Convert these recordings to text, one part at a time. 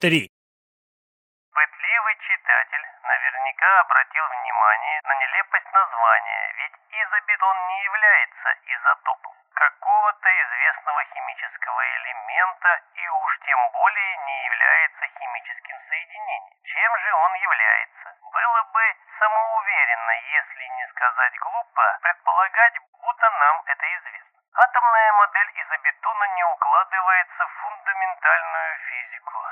3. Пытливый читатель наверняка обратил внимание на нелепость названия, ведь изобетон не является изотопом какого-то известного химического элемента и уж тем более не является химическим соединением. Чем же он является? Было бы самоуверенно, если не сказать глупо, предполагать, будто нам это известно. Атомная модель изобетона не укладывается в фундаментальную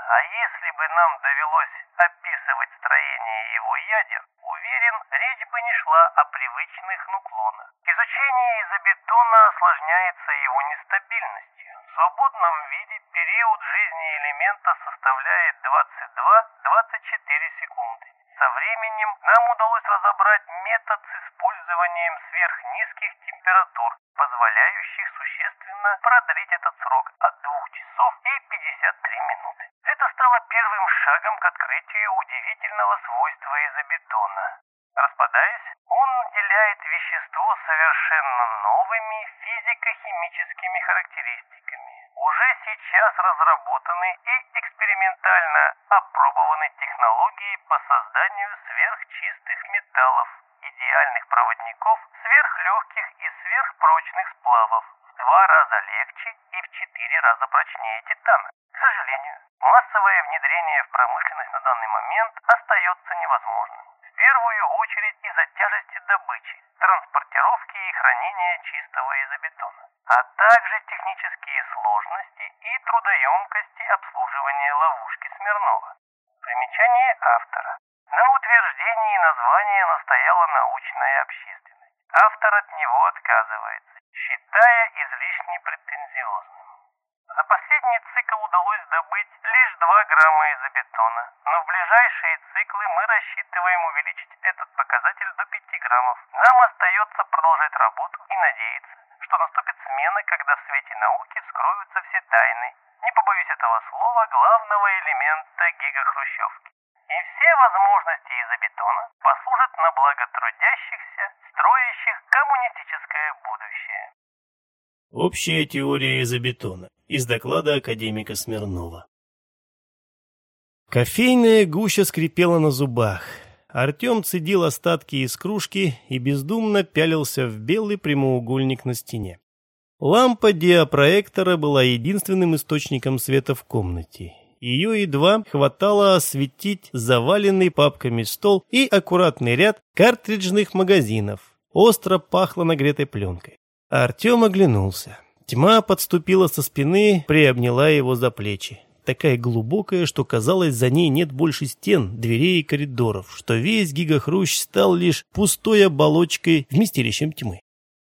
а если бы нам довелось описывать строение его ядер, уверен, речь бы не шла о привычных нуклонах. Изучение изобетона осложняется его нестабильностью. В свободном виде период жизни элемента составляет 22-24 секунды. Со временем нам удалось разобрать метод с использованием сверхнизких температур, позволяющих существенно продлить этот срок от 2 часов и 53 минуты. Это стало первым шагом к открытию удивительного свойства изобетона. Распадаясь, он наделяет вещество совершенно новыми физико-химическими характеристиками. Уже сейчас разработаны и экспериментально опробованы технологии по созданию сверхчистых металлов, идеальных проводников, сверхлегких и сверхпрочных сплавов, в два раза легче и в четыре раза прочнее титана. К сожалению, массовое внедрение в промышленность на данный момент остается невозможным. В первую очередь из-за тяжести добычи, транспортировки и хранения чистого изобетона, а также технические сложности и трудоемкости обслуживания ловушки Смирнова. Примечание автора. На утверждении названия настояла научная общественность. Автор от него отказывается, считая излишне претензиозным. За последний цикл удалось добыть лишь 2 изобетона, но в ближайшие циклы мы рассчитываем увеличить этот показатель до 5 граммов. Нам остается продолжать работу и надеяться, что наступит смена, когда в свете науки вскроются все тайны, не побоюсь этого слова, главного элемента гигахрущевки. И все возможности изобетона послужат на благо трудящихся, строящих коммунистическое будущее. Общая теория изобетона. Из доклада академика Смирнова. Кофейная гуща скрипела на зубах. Артем цедил остатки из кружки и бездумно пялился в белый прямоугольник на стене. Лампа диапроектора была единственным источником света в комнате. Ее едва хватало осветить заваленный папками стол и аккуратный ряд картриджных магазинов. Остро пахло нагретой пленкой. Артем оглянулся. Тьма подступила со спины, приобняла его за плечи. Такая глубокая, что казалось, за ней нет больше стен, дверей и коридоров, что весь гигахрущ стал лишь пустой оболочкой, вместилищем тьмы.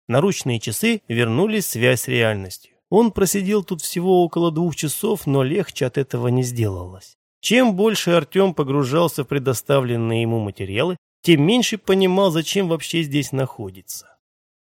Наручные часы вернули связь с реальностью. Он просидел тут всего около двух часов, но легче от этого не сделалось. Чем больше Артем погружался в предоставленные ему материалы, тем меньше понимал, зачем вообще здесь находится.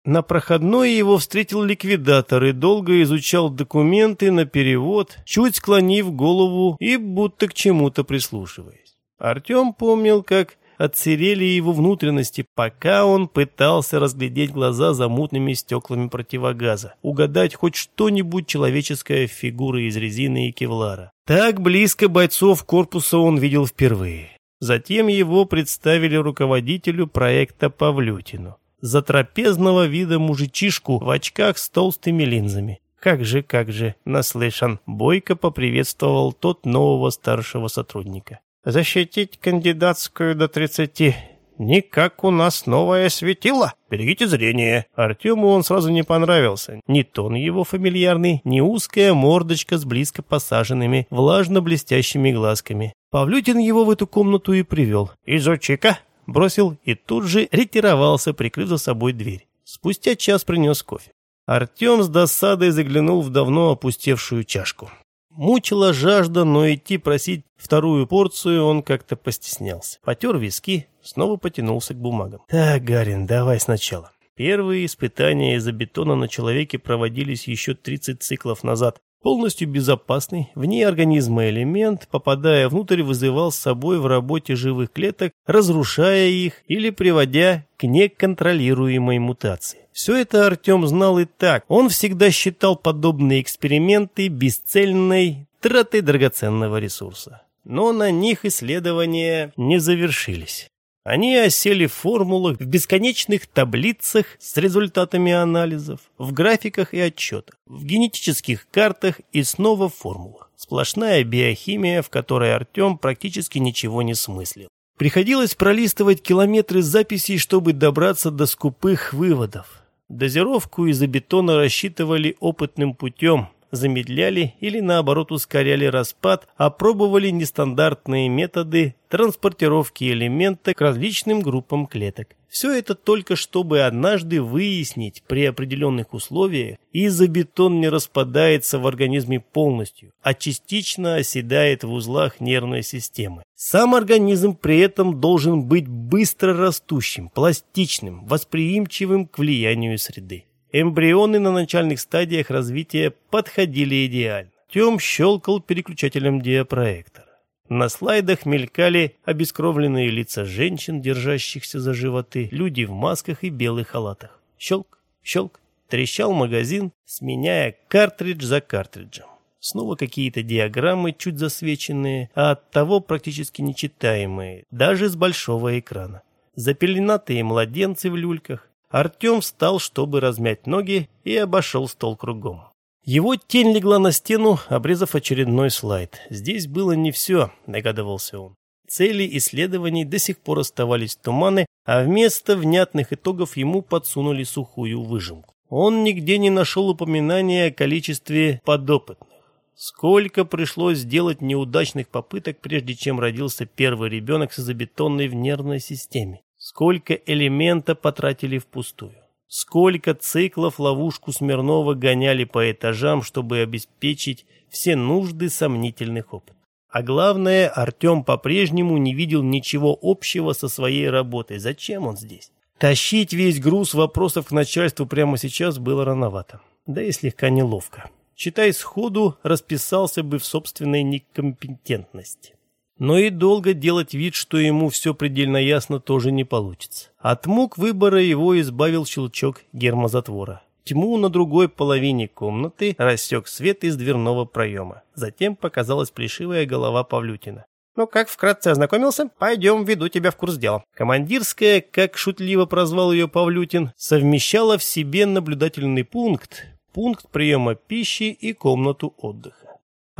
На проходной его встретил ликвидатор и долго изучал документы на перевод, чуть склонив голову и будто к чему-то прислушиваясь. Артем помнил, как отсырели его внутренности, пока он пытался разглядеть глаза за мутными стеклами противогаза, угадать хоть что-нибудь человеческое в фигуры из резины и кевлара. Так близко бойцов корпуса он видел впервые. Затем его представили руководителю проекта Павлютину. Затрапезного вида мужичишку в очках с толстыми линзами. Как же, как же, наслышан, Бойко поприветствовал тот нового старшего сотрудника. Защитить кандидатскую до тридцати не как у нас новое светило. Берегите зрение. Артему он сразу не понравился. Ни тон его фамильярный, ни узкая мордочка с близко посаженными, влажно-блестящими глазками. Павлютин его в эту комнату и привел. «Изучи-ка!» Бросил и тут же ретировался, прикрыв за собой дверь. Спустя час принес кофе. Артем с досадой заглянул в давно опустевшую чашку. Мучила жажда, но идти просить вторую порцию он как-то постеснялся. Потер виски, снова потянулся к бумагам. «Так, Гарин, давай сначала». Первые испытания из-за бетона на человеке проводились еще 30 циклов назад. Полностью безопасный, вне организма элемент, попадая внутрь, вызывал с собой в работе живых клеток, разрушая их или приводя к неконтролируемой мутации. Все это Артем знал и так. Он всегда считал подобные эксперименты бесцельной тратой драгоценного ресурса. но на них исследования не завершились. Они осели в формулах, в бесконечных таблицах с результатами анализов, в графиках и отчетах, в генетических картах и снова в формулах. Сплошная биохимия, в которой Артем практически ничего не смыслил. Приходилось пролистывать километры записей, чтобы добраться до скупых выводов. Дозировку изобетона рассчитывали опытным путем, замедляли или наоборот ускоряли распад, опробовали нестандартные методы транспортировки элемента к различным группам клеток. Все это только чтобы однажды выяснить при определенных условиях, изобетон не распадается в организме полностью, а частично оседает в узлах нервной системы. Сам организм при этом должен быть быстро растущим, пластичным, восприимчивым к влиянию среды. Эмбрионы на начальных стадиях развития подходили идеально. Тем щелкал переключателем диапроектора. На слайдах мелькали обескровленные лица женщин, держащихся за животы, люди в масках и белых халатах. Щелк, щелк, трещал магазин, сменяя картридж за картриджем. Снова какие-то диаграммы, чуть засвеченные, а оттого практически нечитаемые, даже с большого экрана. Запеленатые младенцы в люльках, Артем встал, чтобы размять ноги, и обошел стол кругом. Его тень легла на стену, обрезав очередной слайд. Здесь было не все, догадывался он. Цели исследований до сих пор оставались туманы, а вместо внятных итогов ему подсунули сухую выжимку. Он нигде не нашел упоминания о количестве подопытных. Сколько пришлось сделать неудачных попыток, прежде чем родился первый ребенок с изобетонной в нервной системе. Сколько элемента потратили впустую. Сколько циклов ловушку Смирнова гоняли по этажам, чтобы обеспечить все нужды сомнительных опытов. А главное, Артем по-прежнему не видел ничего общего со своей работой. Зачем он здесь? Тащить весь груз вопросов к начальству прямо сейчас было рановато. Да и слегка неловко. Читай сходу, расписался бы в собственной некомпетентности. Но и долго делать вид, что ему все предельно ясно, тоже не получится. От мук выбора его избавил щелчок гермозатвора. Тьму на другой половине комнаты рассек свет из дверного проема. Затем показалась плешивая голова Павлютина. «Ну как, вкратце ознакомился? Пойдем, веду тебя в курс дела». Командирская, как шутливо прозвал ее Павлютин, совмещала в себе наблюдательный пункт, пункт приема пищи и комнату отдыха.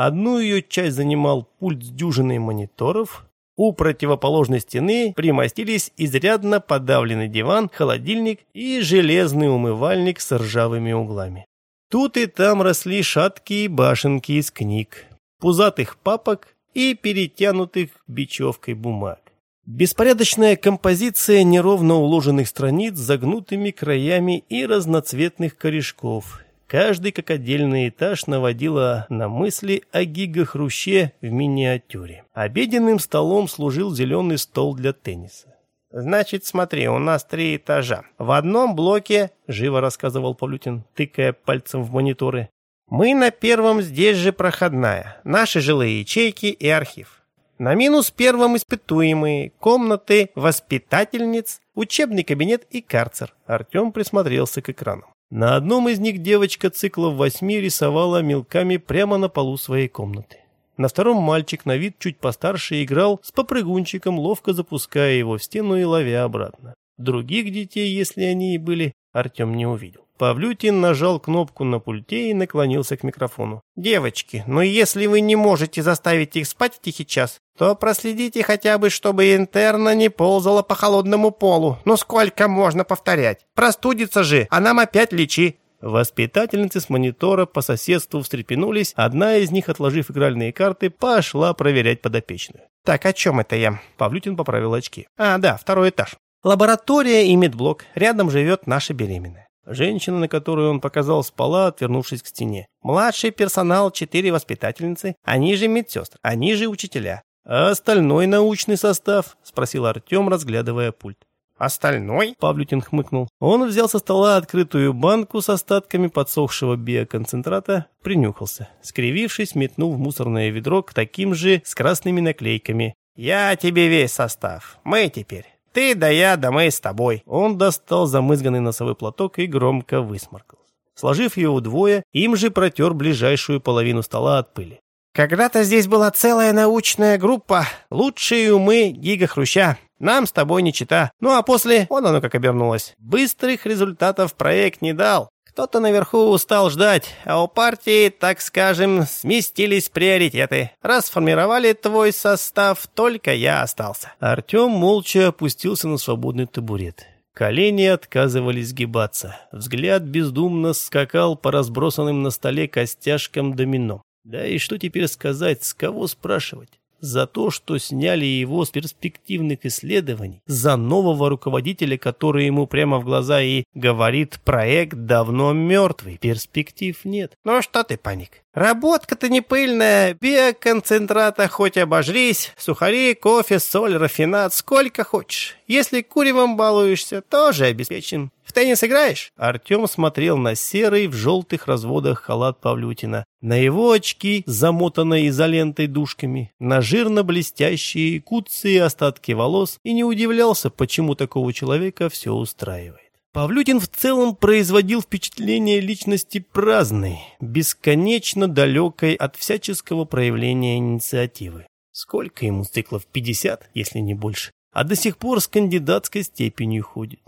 Одну ее часть занимал пульт с дюжиной мониторов. У противоположной стены примостились изрядно подавленный диван, холодильник и железный умывальник с ржавыми углами. Тут и там росли шаткие башенки из книг, пузатых папок и перетянутых бечевкой бумаг. Беспорядочная композиция неровно уложенных страниц с загнутыми краями и разноцветных корешков, Каждый, как отдельный этаж, наводила на мысли о гигахруще в миниатюре. Обеденным столом служил зеленый стол для тенниса. «Значит, смотри, у нас три этажа. В одном блоке, — живо рассказывал Павлютин, тыкая пальцем в мониторы, — мы на первом здесь же проходная, наши жилые ячейки и архив. На минус первом испытуемые, комнаты, воспитательниц, учебный кабинет и карцер. Артем присмотрелся к экранам. На одном из них девочка циклов восьми рисовала мелками прямо на полу своей комнаты. На втором мальчик на вид чуть постарше играл с попрыгунчиком, ловко запуская его в стену и ловя обратно. Других детей, если они и были, Артем не увидел. Павлютин нажал кнопку на пульте и наклонился к микрофону. «Девочки, но если вы не можете заставить их спать в тихий час, то проследите хотя бы, чтобы интерна не ползала по холодному полу. Ну сколько можно повторять? Простудится же, а нам опять лечи!» Воспитательницы с монитора по соседству встрепенулись, одна из них, отложив игральные карты, пошла проверять подопечную. «Так, о чем это я?» Павлютин поправил очки. «А, да, второй этаж. Лаборатория и медблок. Рядом живет наша беременная. Женщина, на которую он показал, спала, отвернувшись к стене. Младший персонал, четыре воспитательницы, они же медсестры, они же учителя. А остальной научный состав? Спросил Артем, разглядывая пульт. «Остальной?» — Павлютин хмыкнул. Он взял со стола открытую банку с остатками подсохшего биоконцентрата, принюхался. Скривившись, метнул в мусорное ведро к таким же с красными наклейками. «Я тебе весь состав. Мы теперь. Ты да я, да мы с тобой. Он достал замызганный носовой платок и громко высморкался. Сложив его вдвое, им же протер ближайшую половину стола от пыли. когда-то здесь была целая научная группа, лучшие умы Гига Хруща. Нам с тобой не чита. Ну а после, вон оно как обернулось. Быстрых результатов проект не дал. Кто-то наверху устал ждать, а у партии, так скажем, сместились приоритеты. Расформировали твой состав, только я остался. Артем молча опустился на свободный табурет. Колени отказывались сгибаться. Взгляд бездумно скакал по разбросанным на столе костяшкам домино. Да и что теперь сказать, с кого спрашивать? За то, что сняли его с перспективных исследований, за нового руководителя, который ему прямо в глаза и говорит, проект давно мертвый, перспектив нет. Ну что ты, паник? Работка-то не пыльная, биоконцентрата хоть обожрись, сухари, кофе, соль, рафинат, сколько хочешь. Если куревом балуешься, тоже обеспечен. В теннис играешь?» Артем смотрел на серый в желтых разводах халат Павлютина, на его очки, замотанные изолентой дужками, на жирно-блестящие куцые остатки волос и не удивлялся, почему такого человека все устраивает. Павлютин в целом производил впечатление личности праздной, бесконечно далекой от всяческого проявления инициативы. Сколько ему циклов? 50, если не больше. А до сих пор с кандидатской степенью ходит.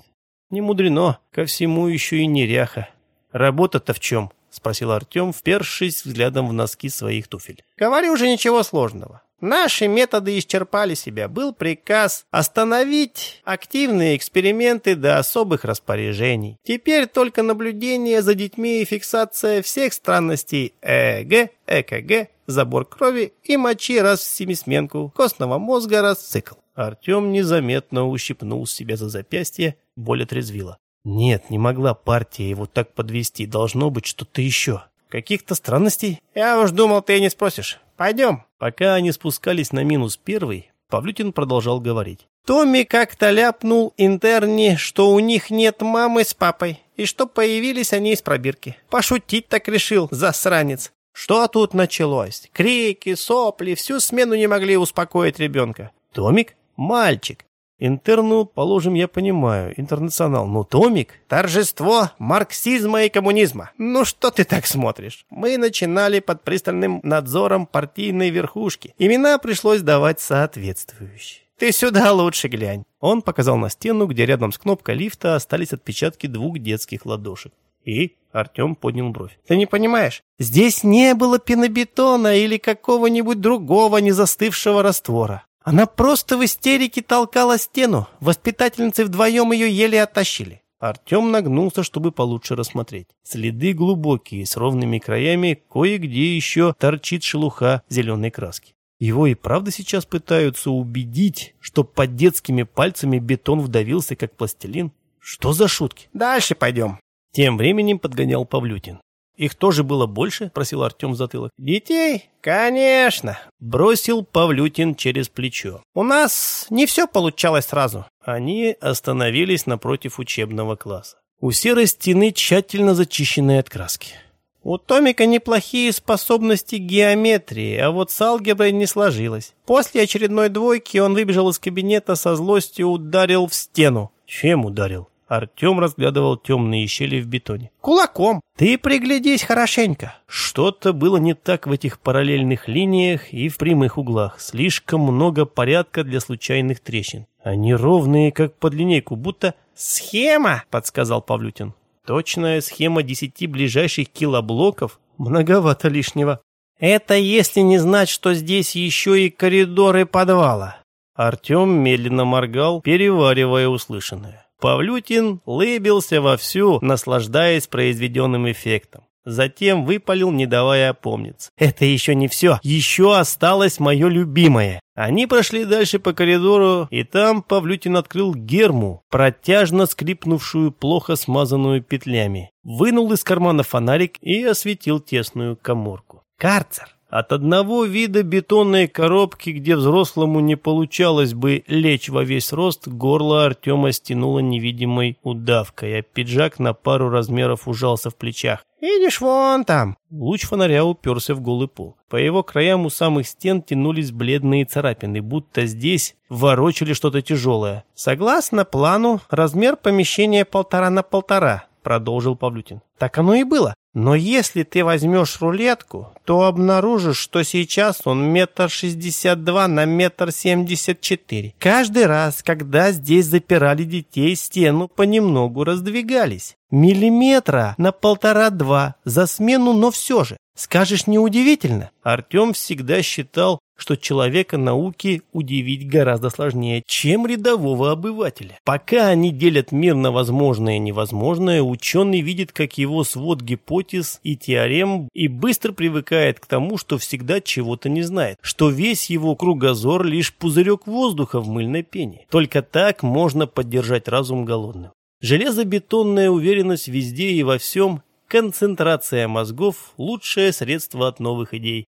Не мудрено, ко всему еще и неряха. Работа-то в чем? Спросил Артем, впершись взглядом в носки своих туфель. Говорю уже ничего сложного. Наши методы исчерпали себя. Был приказ остановить активные эксперименты до особых распоряжений. Теперь только наблюдение за детьми и фиксация всех странностей ЭЭГ, ЭКГ, забор крови и мочи раз в семисменку, костного мозга раз в цикл. Артем незаметно ущипнул себя за запястье, боль отрезвила. Нет, не могла партия его так подвести, должно быть что-то еще. Каких-то странностей? Я уж думал, ты не спросишь. Пойдем. Пока они спускались на минус первый, Павлютин продолжал говорить. Томми как-то ляпнул интерне, что у них нет мамы с папой, и что появились они из пробирки. Пошутить так решил, засранец. Что тут началось? Крики, сопли, всю смену не могли успокоить ребенка. Томик? Мальчик. Интерну, положим, я понимаю, интернационал, но Томик — торжество марксизма и коммунизма. Ну что ты так смотришь? Мы начинали под пристальным надзором партийной верхушки. Имена пришлось давать соответствующие. Ты сюда лучше глянь. Он показал на стену, где рядом с кнопкой лифта остались отпечатки двух детских ладошек. И Артем поднял бровь. «Ты не понимаешь? Здесь не было пенобетона или какого-нибудь другого незастывшего раствора. Она просто в истерике толкала стену. Воспитательницы вдвоем ее еле оттащили. Артем нагнулся, чтобы получше рассмотреть. Следы глубокие, с ровными краями, кое-где еще торчит шелуха зеленой краски. Его и правда сейчас пытаются убедить, что под детскими пальцами бетон вдавился, как пластилин. Что за шутки? Дальше пойдем. Тем временем подгонял Павлютин. «Их тоже было больше?» – просил Артем затылок. «Детей? Конечно!» – бросил Павлютин через плечо. «У нас не все получалось сразу». Они остановились напротив учебного класса. У серой стены тщательно зачищенные от краски. У Томика неплохие способности геометрии, а вот с алгеброй не сложилось. После очередной двойки он выбежал из кабинета со злостью ударил в стену. Чем ударил? Артем разглядывал темные щели в бетоне. «Кулаком! Ты приглядись хорошенько!» Что-то было не так в этих параллельных линиях и в прямых углах. Слишком много порядка для случайных трещин. Они ровные, как под линейку, будто «Схема!» — подсказал Павлютин. «Точная схема десяти ближайших килоблоков? Многовато лишнего. Это если не знать, что здесь еще и коридоры подвала». Артем медленно моргал, переваривая услышанное. Павлютин лыбился вовсю, наслаждаясь произведенным эффектом. Затем выпалил, не давая опомниться. «Это еще не все. Еще осталось мое любимое». Они прошли дальше по коридору, и там Павлютин открыл герму, протяжно скрипнувшую, плохо смазанную петлями. Вынул из кармана фонарик и осветил тесную коморку. «Карцер!» От одного вида бетонной коробки, где взрослому не получалось бы лечь во весь рост, горло Артема стянуло невидимой удавкой, а пиджак на пару размеров ужался в плечах. «Видишь, вон там!» Луч фонаря уперся в голый пол. По его краям у самых стен тянулись бледные царапины, будто здесь ворочали что-то тяжелое. Согласно плану, размер помещения полтора на полтора, продолжил Павлютин. Так оно и было. Но если ты возьмешь рулетку, то обнаружишь, что сейчас он метр шестьдесят два на метр семьдесят четыре. Каждый раз, когда здесь запирали детей, стену понемногу раздвигались. Миллиметра на полтора-два за смену, но все же. Скажешь, неудивительно? Артем всегда считал, что человека науки удивить гораздо сложнее, чем рядового обывателя. Пока они делят мир на возможное и невозможное, ученый видит, как его свод гипотез и теорем и быстро привыкает к тому, что всегда чего-то не знает, что весь его кругозор лишь пузырек воздуха в мыльной пене. Только так можно поддержать разум голодным. Железобетонная уверенность везде и во всем концентрация мозгов – лучшее средство от новых идей.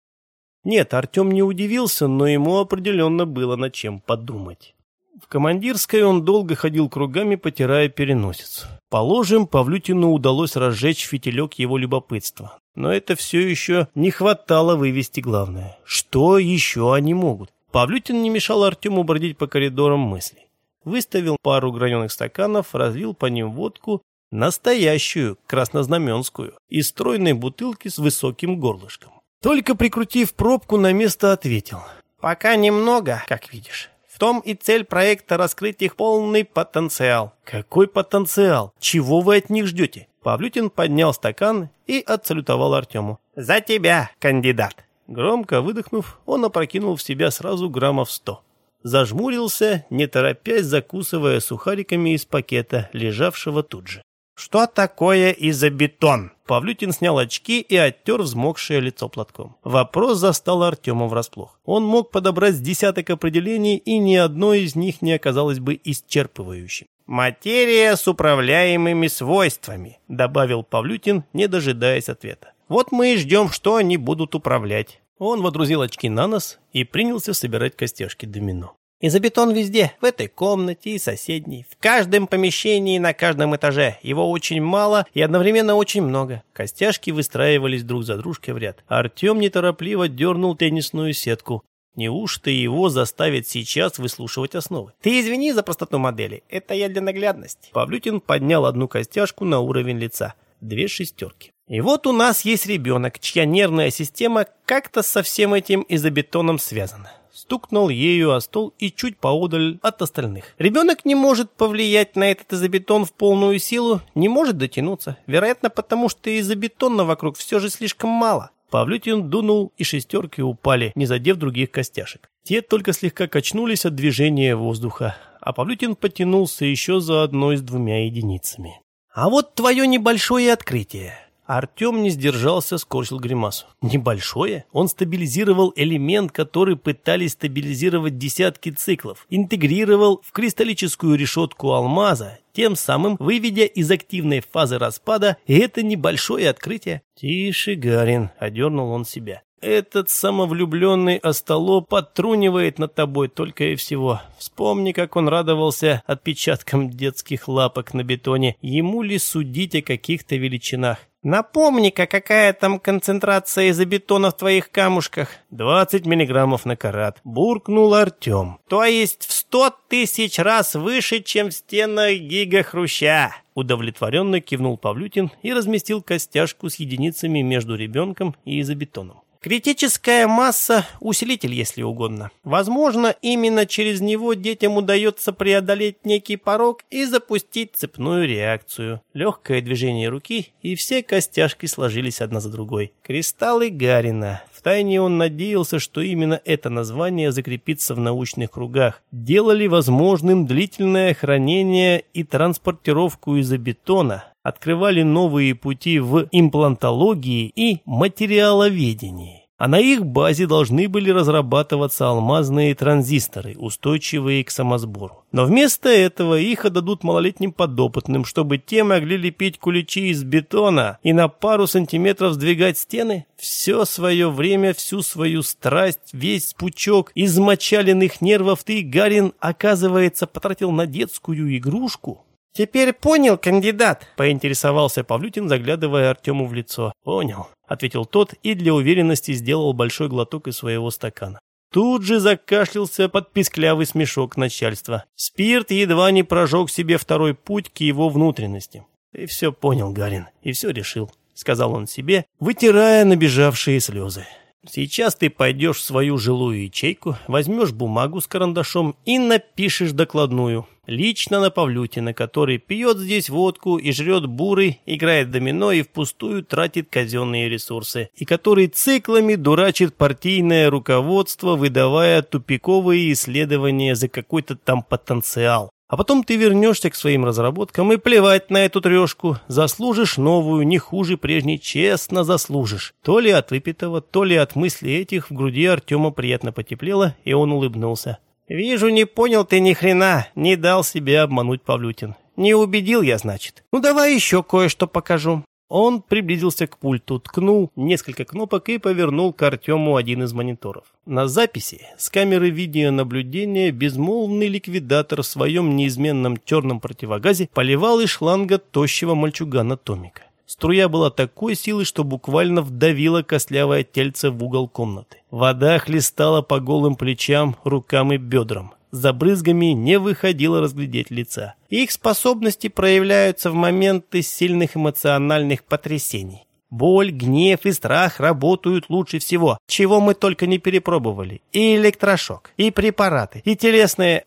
Нет, Артем не удивился, но ему определенно было над чем подумать. В командирской он долго ходил кругами, потирая переносицу. Положим, Павлютину удалось разжечь фитилек его любопытства. Но это все еще не хватало вывести главное. Что еще они могут? Павлютин не мешал Артему бродить по коридорам мыслей. Выставил пару граненых стаканов, разлил по ним водку Настоящую, краснознаменскую, из стройной бутылки с высоким горлышком. Только прикрутив пробку на место, ответил. «Пока немного, как видишь. В том и цель проекта раскрыть их полный потенциал». «Какой потенциал? Чего вы от них ждете?» Павлютин поднял стакан и отсалютовал Артему. «За тебя, кандидат!» Громко выдохнув, он опрокинул в себя сразу граммов сто. Зажмурился, не торопясь закусывая сухариками из пакета, лежавшего тут же. «Что такое изобетон?» Павлютин снял очки и оттер взмокшее лицо платком. Вопрос застал Артема врасплох. Он мог подобрать десяток определений, и ни одно из них не оказалось бы исчерпывающим. «Материя с управляемыми свойствами», — добавил Павлютин, не дожидаясь ответа. «Вот мы и ждем, что они будут управлять». Он водрузил очки на нос и принялся собирать костяшки домино. Изобетон везде, в этой комнате и соседней, в каждом помещении на каждом этаже. Его очень мало и одновременно очень много. Костяшки выстраивались друг за дружкой в ряд. Артем неторопливо дернул теннисную сетку. Неужто его заставят сейчас выслушивать основы? Ты извини за простоту модели, это я для наглядности. Павлютин поднял одну костяшку на уровень лица. Две шестерки. И вот у нас есть ребенок, чья нервная система как-то со всем этим изобетоном связана стукнул ею о стол и чуть поодаль от остальных. Ребенок не может повлиять на этот изобетон в полную силу, не может дотянуться. Вероятно, потому что изобетона вокруг все же слишком мало. Павлютин дунул, и шестерки упали, не задев других костяшек. Те только слегка качнулись от движения воздуха, а Павлютин потянулся еще за одной с двумя единицами. «А вот твое небольшое открытие. Артем не сдержался, скорчил гримасу. Небольшое? Он стабилизировал элемент, который пытались стабилизировать десятки циклов, интегрировал в кристаллическую решетку алмаза, тем самым выведя из активной фазы распада это небольшое открытие. «Тише, Гарин», — одернул он себя. Этот самовлюбленный остолоп подтрунивает над тобой только и всего. Вспомни, как он радовался отпечаткам детских лапок на бетоне. Ему ли судить о каких-то величинах? Напомни-ка, какая там концентрация изобетона в твоих камушках? 20 миллиграммов на карат. Буркнул Артем. То есть в сто тысяч раз выше, чем в стенах гигахруща. Удовлетворенно кивнул Павлютин и разместил костяшку с единицами между ребенком и изобетоном. Критическая масса – усилитель, если угодно. Возможно, именно через него детям удается преодолеть некий порог и запустить цепную реакцию. Легкое движение руки, и все костяшки сложились одна за другой. Кристаллы Гарина. Втайне он надеялся, что именно это название закрепится в научных кругах. Делали возможным длительное хранение и транспортировку изобетона, открывали новые пути в имплантологии и материаловедении. А на их базе должны были разрабатываться алмазные транзисторы, устойчивые к самосбору. Но вместо этого их отдадут малолетним подопытным, чтобы те могли лепить куличи из бетона и на пару сантиметров сдвигать стены. Все свое время, всю свою страсть, весь пучок измочаленных нервов ты, Гарин, оказывается, потратил на детскую игрушку. «Теперь понял, кандидат?» — поинтересовался Павлютин, заглядывая Артему в лицо. «Понял», — ответил тот и для уверенности сделал большой глоток из своего стакана. Тут же закашлялся под писклявый смешок начальства. Спирт едва не прожег себе второй путь к его внутренности. «Ты все понял, Гарин, и все решил. — сказал он себе, вытирая набежавшие слезы. Сейчас ты пойдешь в свою жилую ячейку, возьмешь бумагу с карандашом и напишешь докладную. Лично на Павлютина, который пьет здесь водку и жрет буры, играет домино и впустую тратит казенные ресурсы, и который циклами дурачит партийное руководство, выдавая тупиковые исследования за какой-то там потенциал. А потом ты вернешься к своим разработкам и плевать на эту трешку. Заслужишь новую, не хуже прежней, честно заслужишь. То ли от выпитого, то ли от мыслей этих в груди Артема приятно потеплело, и он улыбнулся. «Вижу, не понял ты ни хрена, не дал себе обмануть Павлютин. Не убедил я, значит. Ну давай еще кое-что покажу». Он приблизился к пульту, ткнул несколько кнопок и повернул к Артему один из мониторов. На записи с камеры видеонаблюдения безмолвный ликвидатор в своем неизменном черном противогазе поливал из шланга тощего мальчугана Томика. Струя была такой силы, что буквально вдавила костлявое тельце в угол комнаты. Вода хлестала по голым плечам, рукам и бедрам за брызгами не выходило разглядеть лица. Их способности проявляются в моменты сильных эмоциональных потрясений. Боль, гнев и страх работают лучше всего, чего мы только не перепробовали. И электрошок, и препараты, и телесные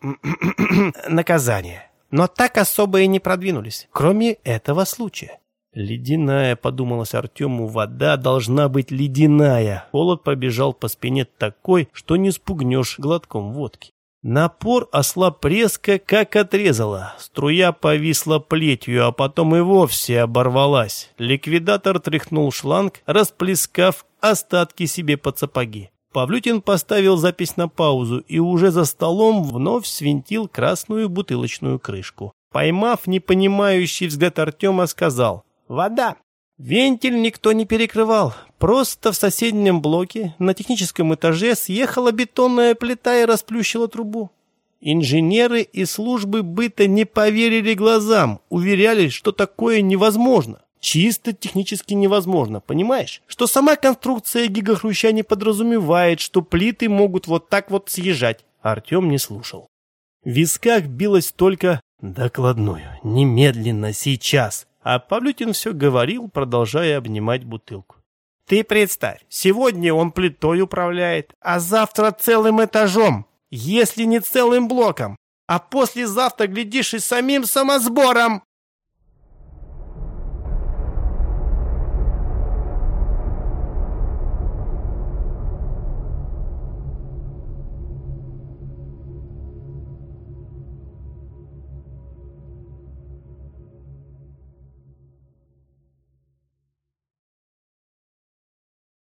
наказания. Но так особо и не продвинулись, кроме этого случая. «Ледяная», — подумалось Артему, — «вода должна быть ледяная». Холод пробежал по спине такой, что не спугнешь глотком водки. Напор ослаб резко, как отрезало. Струя повисла плетью, а потом и вовсе оборвалась. Ликвидатор тряхнул шланг, расплескав остатки себе под сапоги. Павлютин поставил запись на паузу и уже за столом вновь свинтил красную бутылочную крышку. Поймав непонимающий взгляд Артема, сказал «Вода». Вентиль никто не перекрывал. Просто в соседнем блоке на техническом этаже съехала бетонная плита и расплющила трубу. Инженеры и службы быта не поверили глазам, уверяли, что такое невозможно. Чисто технически невозможно, понимаешь? Что сама конструкция гигахруща не подразумевает, что плиты могут вот так вот съезжать. Артем не слушал. В висках билось только «докладную, немедленно, сейчас». А Павлютин все говорил, продолжая обнимать бутылку. Ты представь, сегодня он плитой управляет, а завтра целым этажом, если не целым блоком. А послезавтра, глядишь, и самим самосбором.